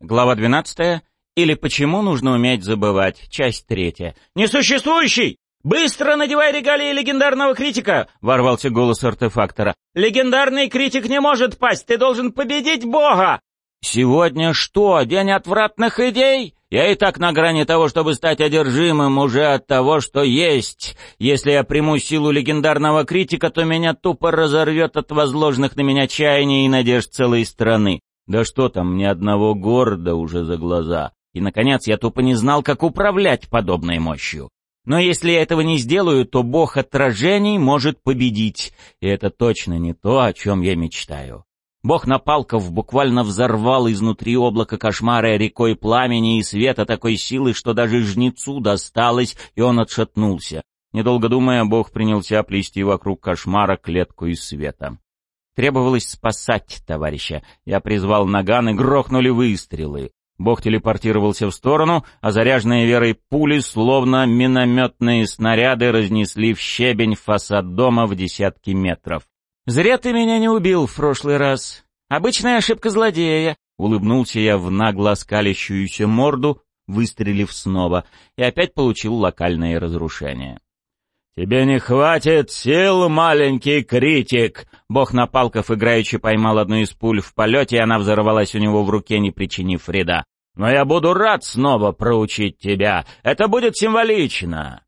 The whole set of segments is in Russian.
Глава 12. Или почему нужно уметь забывать. Часть третья. Несуществующий! «Быстро надевай регалии легендарного критика!» — ворвался голос артефактора. «Легендарный критик не может пасть! Ты должен победить Бога!» «Сегодня что, день отвратных идей? Я и так на грани того, чтобы стать одержимым уже от того, что есть. Если я приму силу легендарного критика, то меня тупо разорвет от возложенных на меня чаяний и надежд целой страны. Да что там, ни одного города уже за глаза. И, наконец, я тупо не знал, как управлять подобной мощью. Но если я этого не сделаю, то бог отражений может победить. И это точно не то, о чем я мечтаю. Бог Напалков буквально взорвал изнутри облака кошмара рекой пламени и света такой силы, что даже жнецу досталось, и он отшатнулся. Недолго думая, Бог принялся плести вокруг кошмара клетку из света. Требовалось спасать товарища. Я призвал наган и грохнули выстрелы. Бог телепортировался в сторону, а заряженные верой пули, словно минометные снаряды, разнесли в щебень фасад дома в десятки метров. «Зря ты меня не убил в прошлый раз. Обычная ошибка злодея», — улыбнулся я в нагло скалящуюся морду, выстрелив снова, и опять получил локальное разрушение. «Тебе не хватит сил, маленький критик!» Бог на палках играючи поймал одну из пуль в полете, и она взорвалась у него в руке, не причинив вреда. «Но я буду рад снова проучить тебя. Это будет символично!»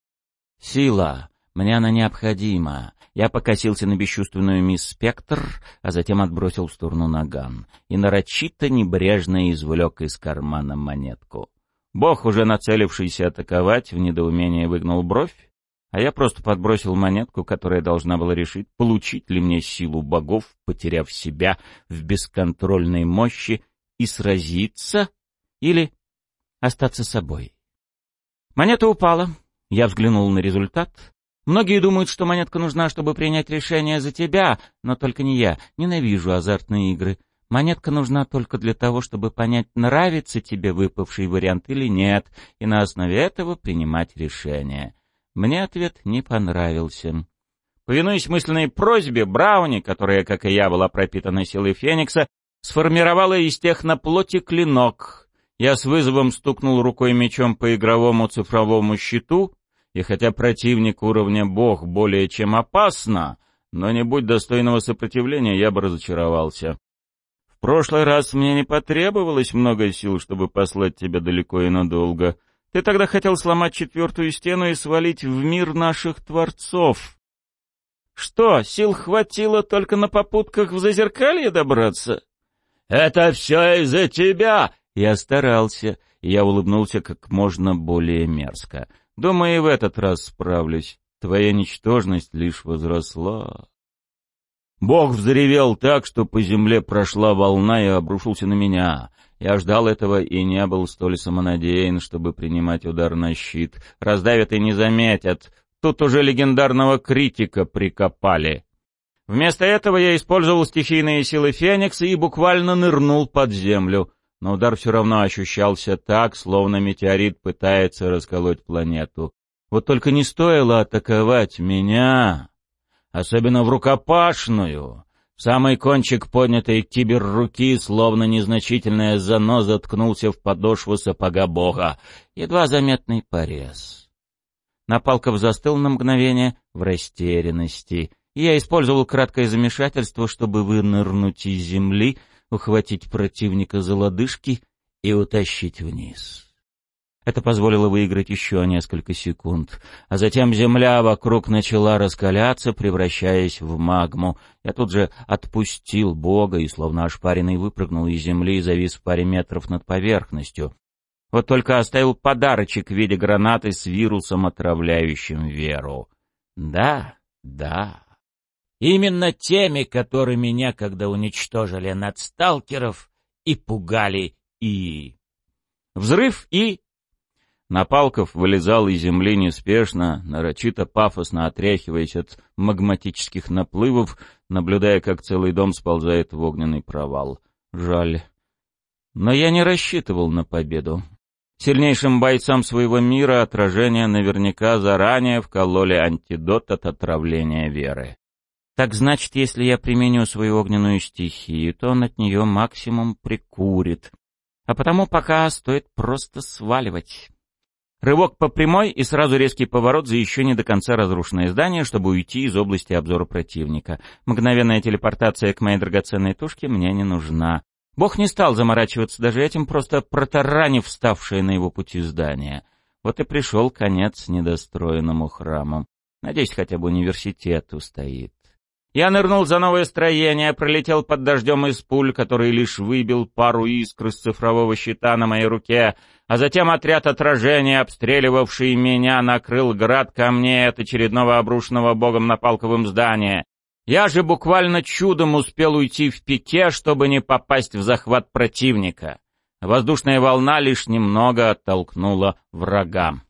«Сила. Мне она необходима». Я покосился на бесчувственную мисс Спектр, а затем отбросил в сторону наган и нарочито небрежно извлек из кармана монетку. Бог, уже нацелившийся атаковать, в недоумении выгнул бровь, а я просто подбросил монетку, которая должна была решить, получить ли мне силу богов, потеряв себя в бесконтрольной мощи, и сразиться или остаться собой. Монета упала. Я взглянул на результат. Многие думают, что монетка нужна, чтобы принять решение за тебя, но только не я. Ненавижу азартные игры. Монетка нужна только для того, чтобы понять, нравится тебе выпавший вариант или нет, и на основе этого принимать решение. Мне ответ не понравился. Повинуясь мысленной просьбе, Брауни, которая, как и я, была пропитана силой Феникса, сформировала из техноплоти клинок. Я с вызовом стукнул рукой мечом по игровому цифровому щиту, и хотя противник уровня бог более чем опасно, но не будь достойного сопротивления, я бы разочаровался. В прошлый раз мне не потребовалось много сил, чтобы послать тебя далеко и надолго — ты тогда хотел сломать четвертую стену и свалить в мир наших творцов. Что, сил хватило только на попутках в зазеркалье добраться? Это все из-за тебя! Я старался, я улыбнулся как можно более мерзко. Думаю, и в этот раз справлюсь. Твоя ничтожность лишь возросла. Бог взревел так, что по земле прошла волна и обрушился на меня. Я ждал этого и не был столь самонадеян, чтобы принимать удар на щит. Раздавят и не заметят. Тут уже легендарного критика прикопали. Вместо этого я использовал стихийные силы Феникса и буквально нырнул под землю. Но удар все равно ощущался так, словно метеорит пытается расколоть планету. Вот только не стоило атаковать меня, особенно в рукопашную. Самый кончик поднятой киберруки, словно незначительная заноза, ткнулся в подошву сапога бога. Едва заметный порез. Напалков застыл на мгновение в растерянности. Я использовал краткое замешательство, чтобы вынырнуть из земли, ухватить противника за лодыжки и утащить вниз. Это позволило выиграть еще несколько секунд. А затем земля вокруг начала раскаляться, превращаясь в магму. Я тут же отпустил бога и, словно ошпаренный, выпрыгнул из земли и завис в паре метров над поверхностью. Вот только оставил подарочек в виде гранаты с вирусом, отравляющим веру. Да, да. Именно теми, которыми некогда уничтожили надсталкеров и пугали и... Взрыв и Напалков вылезал из земли неспешно, нарочито пафосно отряхиваясь от магматических наплывов, наблюдая, как целый дом сползает в огненный провал. Жаль. Но я не рассчитывал на победу. Сильнейшим бойцам своего мира отражения наверняка заранее вкололи антидот от отравления веры. Так значит, если я применю свою огненную стихию, то он от нее максимум прикурит. А потому пока стоит просто сваливать. Рывок по прямой и сразу резкий поворот за еще не до конца разрушенное здание, чтобы уйти из области обзора противника. Мгновенная телепортация к моей драгоценной тушке мне не нужна. Бог не стал заморачиваться даже этим, просто протаранив вставшее на его пути здание. Вот и пришел конец недостроенному храму. Надеюсь, хотя бы университет устоит. Я нырнул за новое строение, пролетел под дождем из пуль, который лишь выбил пару искр из цифрового щита на моей руке, а затем отряд отражения, обстреливавший меня, накрыл град камней от очередного обрушенного богом на палковым здания. Я же буквально чудом успел уйти в пике, чтобы не попасть в захват противника. Воздушная волна лишь немного оттолкнула врага.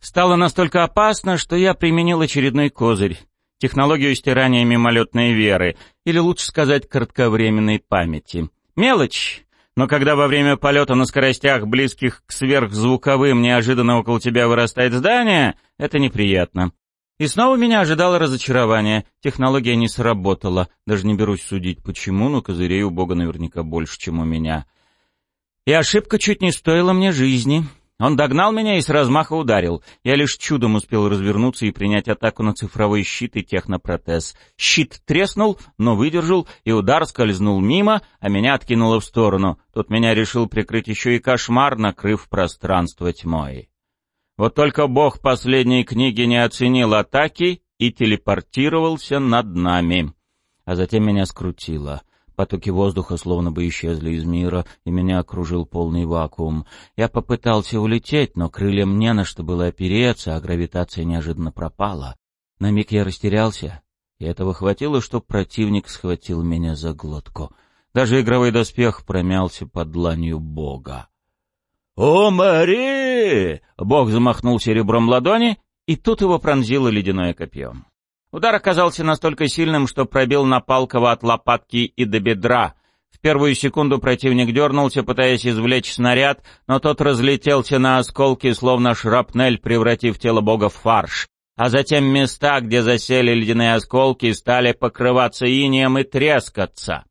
Стало настолько опасно, что я применил очередной козырь — технологию стирания мимолетной веры, или лучше сказать, кратковременной памяти. Мелочь, но когда во время полета на скоростях, близких к сверхзвуковым, неожиданно около тебя вырастает здание, это неприятно. И снова меня ожидало разочарование. Технология не сработала. Даже не берусь судить, почему, но козырей у Бога наверняка больше, чем у меня. И ошибка чуть не стоила мне жизни. Он догнал меня и с размаха ударил. Я лишь чудом успел развернуться и принять атаку на цифровой щит и технопротез. Щит треснул, но выдержал, и удар скользнул мимо, а меня откинуло в сторону. Тут меня решил прикрыть еще и кошмар, накрыв пространство тьмой. Вот только бог последней книги не оценил атаки и телепортировался над нами. А затем меня скрутило. Потоки воздуха словно бы исчезли из мира, и меня окружил полный вакуум. Я попытался улететь, но крыльям не на что было опереться, а гравитация неожиданно пропала. На миг я растерялся, и этого хватило, чтобы противник схватил меня за глотку. Даже игровой доспех промялся под дланью бога. «О, Мари!» — бог замахнул серебром ладони, и тут его пронзило ледяное копье. Удар оказался настолько сильным, что пробил Напалкова от лопатки и до бедра. В первую секунду противник дернулся, пытаясь извлечь снаряд, но тот разлетелся на осколки, словно шрапнель, превратив тело бога в фарш. А затем места, где засели ледяные осколки, стали покрываться инеем и трескаться.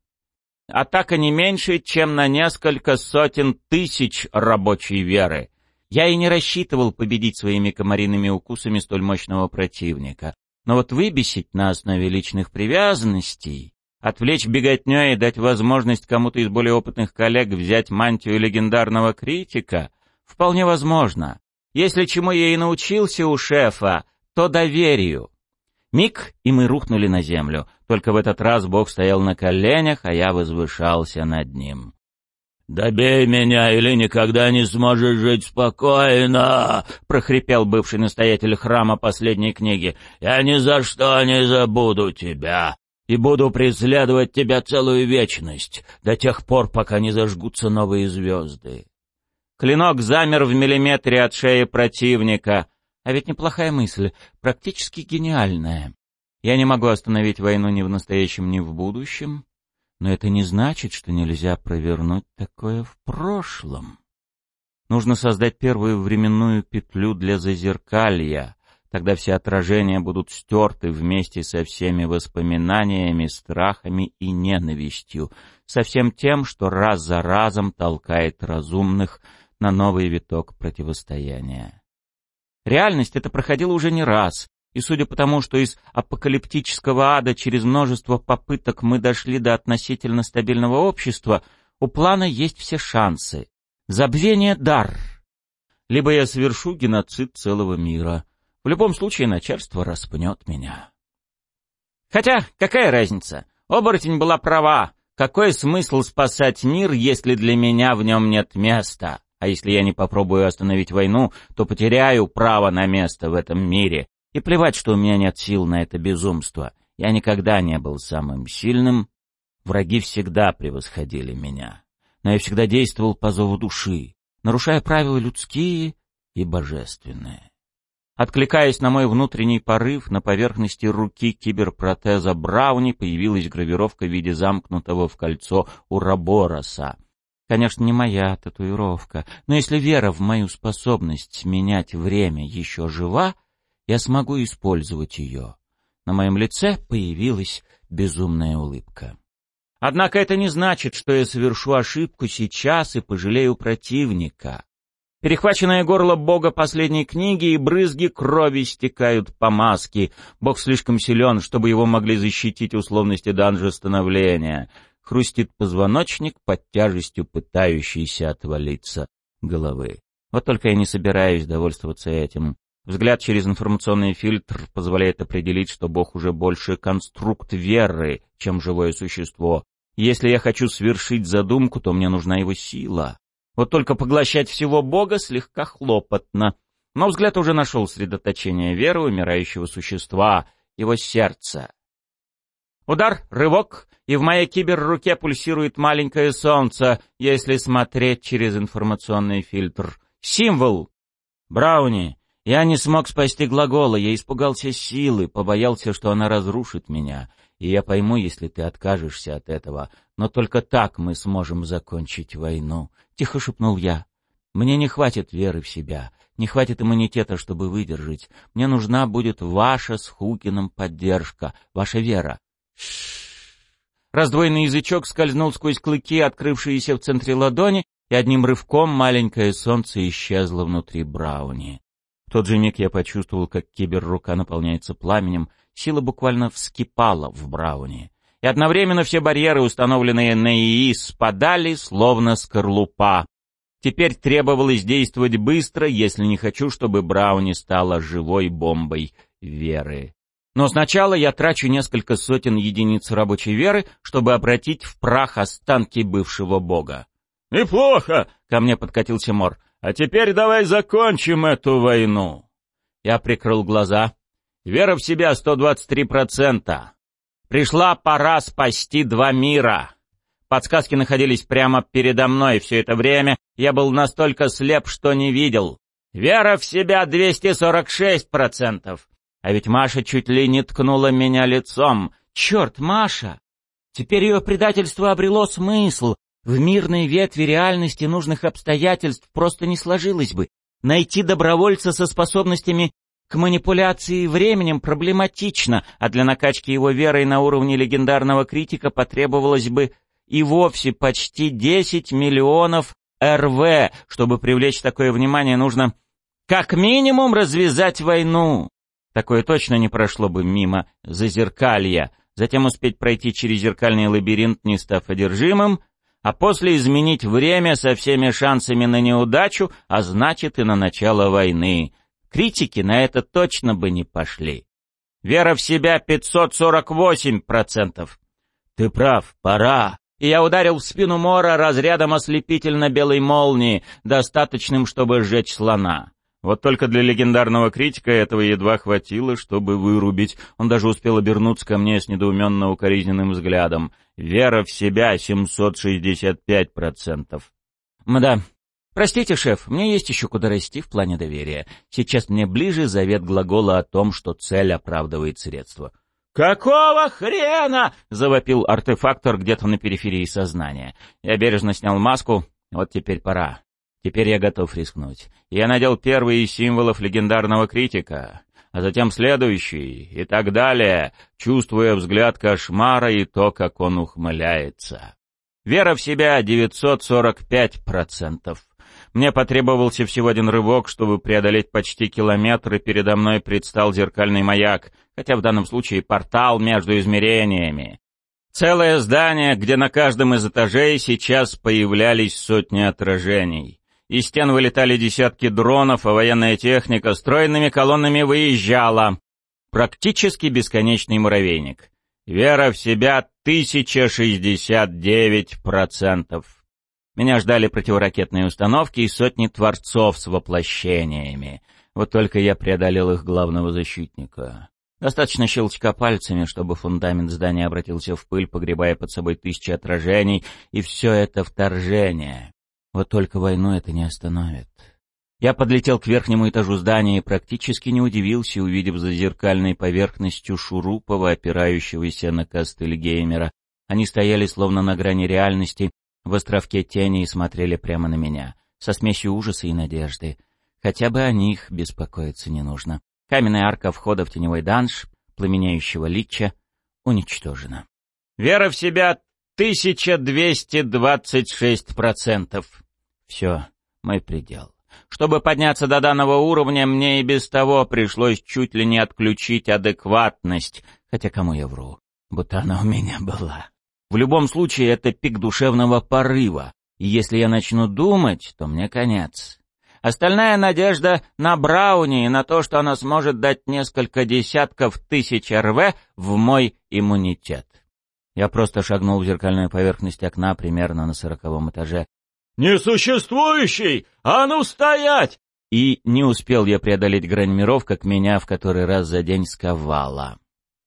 Атака не меньше, чем на несколько сотен тысяч рабочей веры. Я и не рассчитывал победить своими комариными укусами столь мощного противника. Но вот выбесить на основе личных привязанностей, отвлечь беготню и дать возможность кому-то из более опытных коллег взять мантию легендарного критика, вполне возможно. Если чему я и научился у шефа, то доверию. Миг, и мы рухнули на землю. Только в этот раз Бог стоял на коленях, а я возвышался над ним. «Добей меня, или никогда не сможешь жить спокойно!» — прохрипел бывший настоятель храма последней книги. «Я ни за что не забуду тебя и буду преследовать тебя целую вечность, до тех пор, пока не зажгутся новые звезды». Клинок замер в миллиметре от шеи противника. А ведь неплохая мысль, практически гениальная. Я не могу остановить войну ни в настоящем, ни в будущем. Но это не значит, что нельзя провернуть такое в прошлом. Нужно создать первую временную петлю для зазеркалья. Тогда все отражения будут стерты вместе со всеми воспоминаниями, страхами и ненавистью, со всем тем, что раз за разом толкает разумных на новый виток противостояния. Реальность это проходила уже не раз, и судя по тому, что из апокалиптического ада через множество попыток мы дошли до относительно стабильного общества, у плана есть все шансы. Забвение — дар. Либо я совершу геноцид целого мира. В любом случае начальство распнет меня. Хотя, какая разница? Оборотень была права. Какой смысл спасать мир, если для меня в нем нет места? А если я не попробую остановить войну, то потеряю право на место в этом мире. И плевать, что у меня нет сил на это безумство. Я никогда не был самым сильным. Враги всегда превосходили меня. Но я всегда действовал по зову души, нарушая правила людские и божественные. Откликаясь на мой внутренний порыв, на поверхности руки киберпротеза Брауни появилась гравировка в виде замкнутого в кольцо Урабороса. Конечно, не моя татуировка, но если вера в мою способность менять время еще жива, я смогу использовать ее. На моем лице появилась безумная улыбка. Однако это не значит, что я совершу ошибку сейчас и пожалею противника. Перехваченное горло бога последней книги и брызги крови стекают по маске. Бог слишком силен, чтобы его могли защитить условности данжа становления. Хрустит позвоночник под тяжестью пытающейся отвалиться головы. Вот только я не собираюсь довольствоваться этим. Взгляд через информационный фильтр позволяет определить, что Бог уже больше конструкт веры, чем живое существо. Если я хочу свершить задумку, то мне нужна его сила. Вот только поглощать всего Бога слегка хлопотно. Но взгляд уже нашел средоточение веры умирающего существа, его сердца. Удар, рывок, и в моей киберруке пульсирует маленькое солнце, если смотреть через информационный фильтр. Символ. Брауни. Я не смог спасти глагола, я испугался силы, побоялся, что она разрушит меня. И я пойму, если ты откажешься от этого. Но только так мы сможем закончить войну. Тихо шепнул я. Мне не хватит веры в себя, не хватит иммунитета, чтобы выдержать. Мне нужна будет ваша с Хукиным поддержка, ваша вера. Раздвоенный язычок скользнул сквозь клыки, открывшиеся в центре ладони, и одним рывком маленькое солнце исчезло внутри Брауни. В тот же миг я почувствовал, как киберрука наполняется пламенем, сила буквально вскипала в Брауни. И одновременно все барьеры, установленные на ИИ, спадали, словно скорлупа. Теперь требовалось действовать быстро, если не хочу, чтобы Брауни стала живой бомбой веры. Но сначала я трачу несколько сотен единиц рабочей веры, чтобы обратить в прах останки бывшего бога. «Неплохо!» — ко мне подкатился Мор. «А теперь давай закончим эту войну!» Я прикрыл глаза. Вера в себя 123%. Пришла пора спасти два мира. Подсказки находились прямо передо мной все это время. Я был настолько слеп, что не видел. Вера в себя 246%. А ведь Маша чуть ли не ткнула меня лицом. Черт, Маша! Теперь ее предательство обрело смысл. В мирной ветви реальности нужных обстоятельств просто не сложилось бы. Найти добровольца со способностями к манипуляции временем проблематично, а для накачки его верой на уровне легендарного критика потребовалось бы и вовсе почти 10 миллионов РВ. Чтобы привлечь такое внимание, нужно как минимум развязать войну. Такое точно не прошло бы мимо зазеркалья, затем успеть пройти через зеркальный лабиринт, не став одержимым, а после изменить время со всеми шансами на неудачу, а значит и на начало войны. Критики на это точно бы не пошли. Вера в себя 548%. Ты прав, пора. И я ударил в спину Мора разрядом ослепительно-белой молнии, достаточным, чтобы сжечь слона. Вот только для легендарного критика этого едва хватило, чтобы вырубить. Он даже успел обернуться ко мне с недоуменно укоризненным взглядом. Вера в себя 765%. Мда. Простите, шеф, мне есть еще куда расти в плане доверия. Сейчас мне ближе завет глагола о том, что цель оправдывает средства. «Какого хрена?» — завопил артефактор где-то на периферии сознания. Я бережно снял маску. Вот теперь пора. Теперь я готов рискнуть. Я надел первый из символов легендарного критика, а затем следующий, и так далее, чувствуя взгляд кошмара и то, как он ухмыляется. Вера в себя 945%. Мне потребовался всего один рывок, чтобы преодолеть почти километр, и передо мной предстал зеркальный маяк, хотя в данном случае портал между измерениями. Целое здание, где на каждом из этажей сейчас появлялись сотни отражений. Из стен вылетали десятки дронов, а военная техника стройными колоннами выезжала. Практически бесконечный муравейник. Вера в себя 1069%. Меня ждали противоракетные установки и сотни творцов с воплощениями. Вот только я преодолел их главного защитника. Достаточно щелчка пальцами, чтобы фундамент здания обратился в пыль, погребая под собой тысячи отражений, и все это вторжение. Вот только войну это не остановит. Я подлетел к верхнему этажу здания и практически не удивился, увидев за зеркальной поверхностью Шурупова, опирающегося на костыль геймера. Они стояли словно на грани реальности, в островке тени и смотрели прямо на меня, со смесью ужаса и надежды. Хотя бы о них беспокоиться не нужно. Каменная арка входа в теневой данж, пламеняющего лича, уничтожена. Вера в себя 1226%. Все, мой предел. Чтобы подняться до данного уровня, мне и без того пришлось чуть ли не отключить адекватность. Хотя кому я вру? Будто она у меня была. В любом случае, это пик душевного порыва. И если я начну думать, то мне конец. Остальная надежда на Брауни и на то, что она сможет дать несколько десятков тысяч РВ в мой иммунитет. Я просто шагнул в зеркальную поверхность окна примерно на сороковом этаже. «Несуществующий! А ну стоять!» И не успел я преодолеть грань миров, как меня в который раз за день сковало.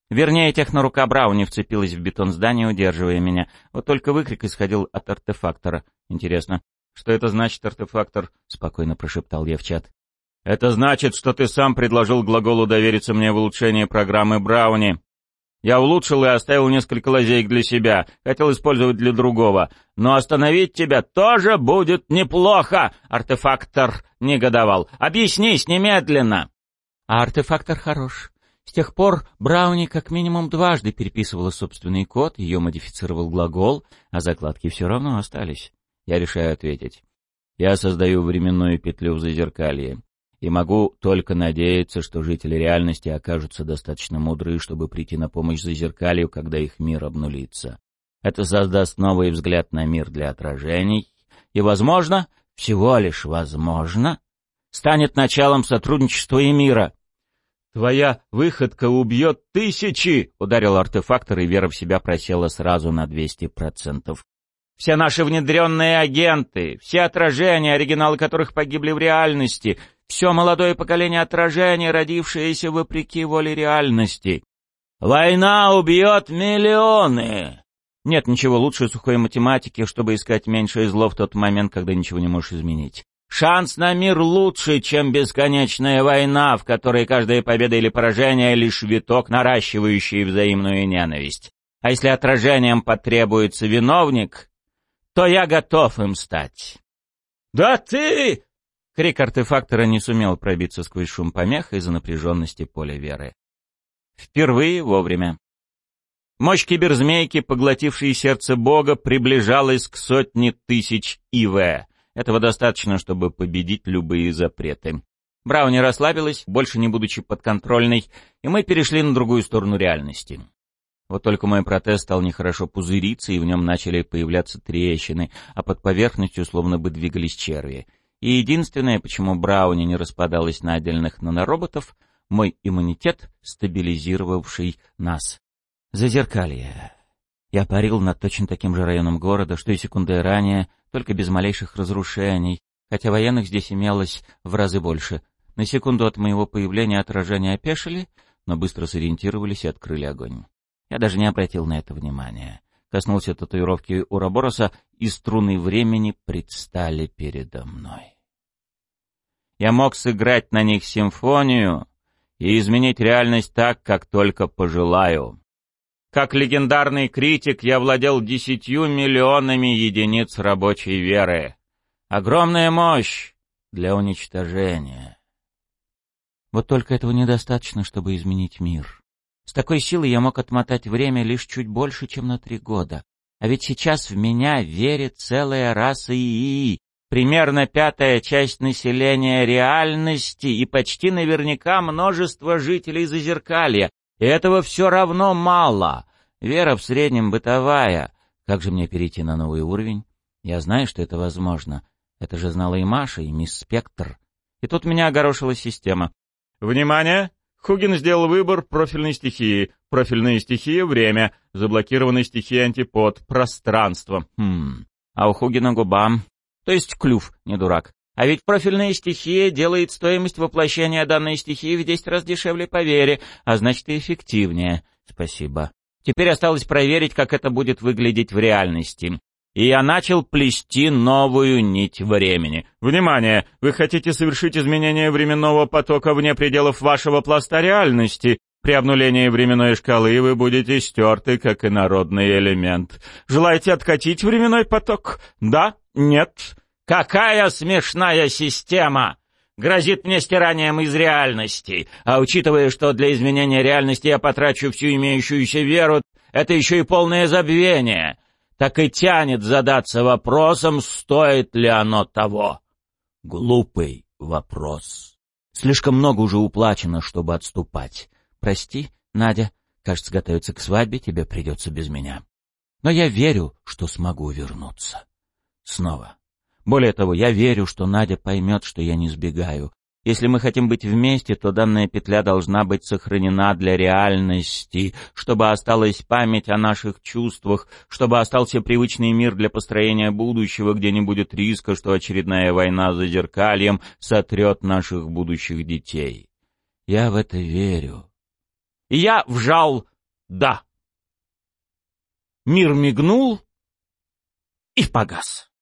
Вернее, технорука Брауни вцепилась в бетон здания, удерживая меня. Вот только выкрик исходил от артефактора. Интересно, что это значит, артефактор? Спокойно прошептал я в чат. Это значит, что ты сам предложил глаголу довериться мне в улучшении программы Брауни. Я улучшил и оставил несколько лазеек для себя, хотел использовать для другого. Но остановить тебя тоже будет неплохо, артефактор негодовал. Объяснись немедленно. А артефактор хорош. С тех пор Брауни как минимум дважды переписывала собственный код, ее модифицировал глагол, а закладки все равно остались. Я решаю ответить. Я создаю временную петлю в зазеркалье и могу только надеяться, что жители реальности окажутся достаточно мудры, чтобы прийти на помощь Зазеркалью, когда их мир обнулится. Это создаст новый взгляд на мир для отражений, и, возможно, всего лишь возможно, станет началом сотрудничества и мира. «Твоя выходка убьет тысячи!» — ударил артефактор, и вера в себя просела сразу на двести процентов. Все наши внедренные агенты, все отражения, оригиналы которых погибли в реальности, все молодое поколение отражения, родившееся вопреки воле реальности. Война убьет миллионы! Нет ничего лучше сухой математики, чтобы искать меньшее зло в тот момент, когда ничего не можешь изменить. Шанс на мир лучше, чем бесконечная война, в которой каждая победа или поражение — лишь виток, наращивающий взаимную ненависть. А если отражением потребуется виновник, то я готов им стать. «Да ты!» Крик артефактора не сумел пробиться сквозь шум помех из-за напряженности поля веры. Впервые вовремя. Мощь киберзмейки, поглотившей сердце бога, приближалась к сотне тысяч ИВ. Этого достаточно, чтобы победить любые запреты. Брауни расслабилась, больше не будучи подконтрольной, и мы перешли на другую сторону реальности. Вот только мой протез стал нехорошо пузыриться, и в нем начали появляться трещины, а под поверхностью словно бы двигались черви. И единственное, почему Брауни не распадалась на отдельных нанороботов, мой иммунитет, стабилизировавший нас. Зазеркалье. Я парил над точно таким же районом города, что и секундой ранее, только без малейших разрушений, хотя военных здесь имелось в разы больше. На секунду от моего появления отражения опешили, но быстро сориентировались и открыли огонь. Я даже не обратил на это внимания. Коснулся татуировки Урабороса, и струны времени предстали передо мной. Я мог сыграть на них симфонию и изменить реальность так, как только пожелаю. Как легендарный критик я владел десятью миллионами единиц рабочей веры. Огромная мощь для уничтожения. Вот только этого недостаточно, чтобы изменить мир. С такой силой я мог отмотать время лишь чуть больше, чем на три года. А ведь сейчас в меня верит целая раса ИИ, примерно пятая часть населения реальности и почти наверняка множество жителей Зазеркалья. И этого все равно мало. Вера в среднем бытовая. Как же мне перейти на новый уровень? Я знаю, что это возможно. Это же знала и Маша, и мисс Спектр. И тут меня огорошила система. «Внимание! Хугин сделал выбор профильной стихии. Профильная стихия — время. Заблокированная стихия — антипод. Пространство. Хм. А у Хугина губа. То есть клюв, не дурак. А ведь профильная стихия делает стоимость воплощения данной стихии в 10 раз дешевле по вере, а значит и эффективнее. Спасибо. Теперь осталось проверить, как это будет выглядеть в реальности и я начал плести новую нить времени. Внимание! Вы хотите совершить изменение временного потока вне пределов вашего пласта реальности. При обнулении временной шкалы вы будете стерты, как инородный элемент. Желаете откатить временной поток? Да? Нет? Какая смешная система! Грозит мне стиранием из реальности. А учитывая, что для изменения реальности я потрачу всю имеющуюся веру, это еще и полное забвение. так и тянет задаться вопросом, стоит ли оно того. Глупый вопрос. Слишком много уже уплачено, чтобы отступать. Прости, Надя, кажется, готовиться к свадьбе тебе придется без меня. Но я верю, что смогу вернуться. Снова. Более того, я верю, что Надя поймет, что я не сбегаю. Если мы хотим быть вместе, то данная петля должна быть сохранена для реальности, чтобы осталась память о наших чувствах, чтобы остался привычный мир для построения будущего, где не будет риска, что очередная война за зеркальем сотрет наших будущих детей. Я в это верю. И я вжал «да». Мир мигнул и погас.